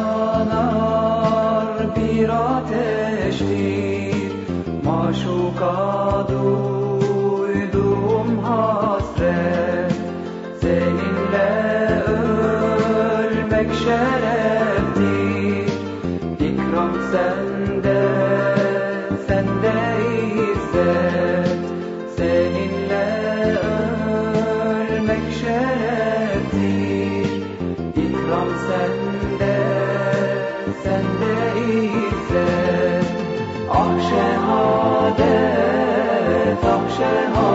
yanar bir ateştir. Maşuka duyduğum hasret Seninle ölmek şereftir. İkram sende, sende izzet Seninle ölmek şereftir. İkram sende Shalom.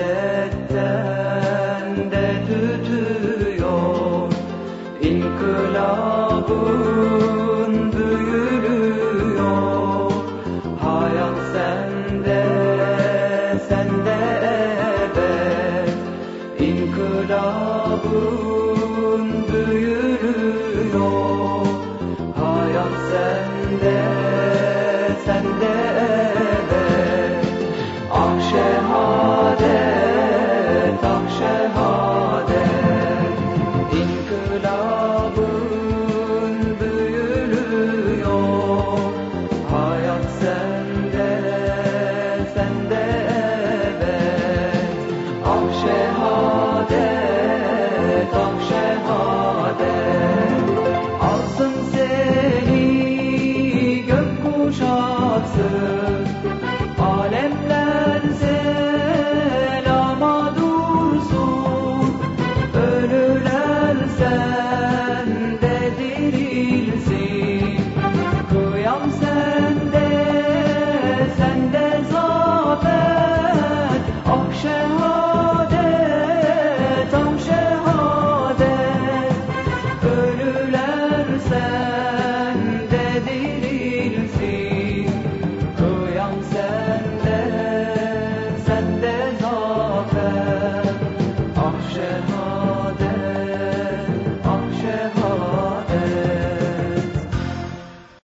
saadetten de tutuyor. İnkılabın büyülüyor. Hayat sende, sende evet İnkılabın büyülüyor. Hayat sende. love.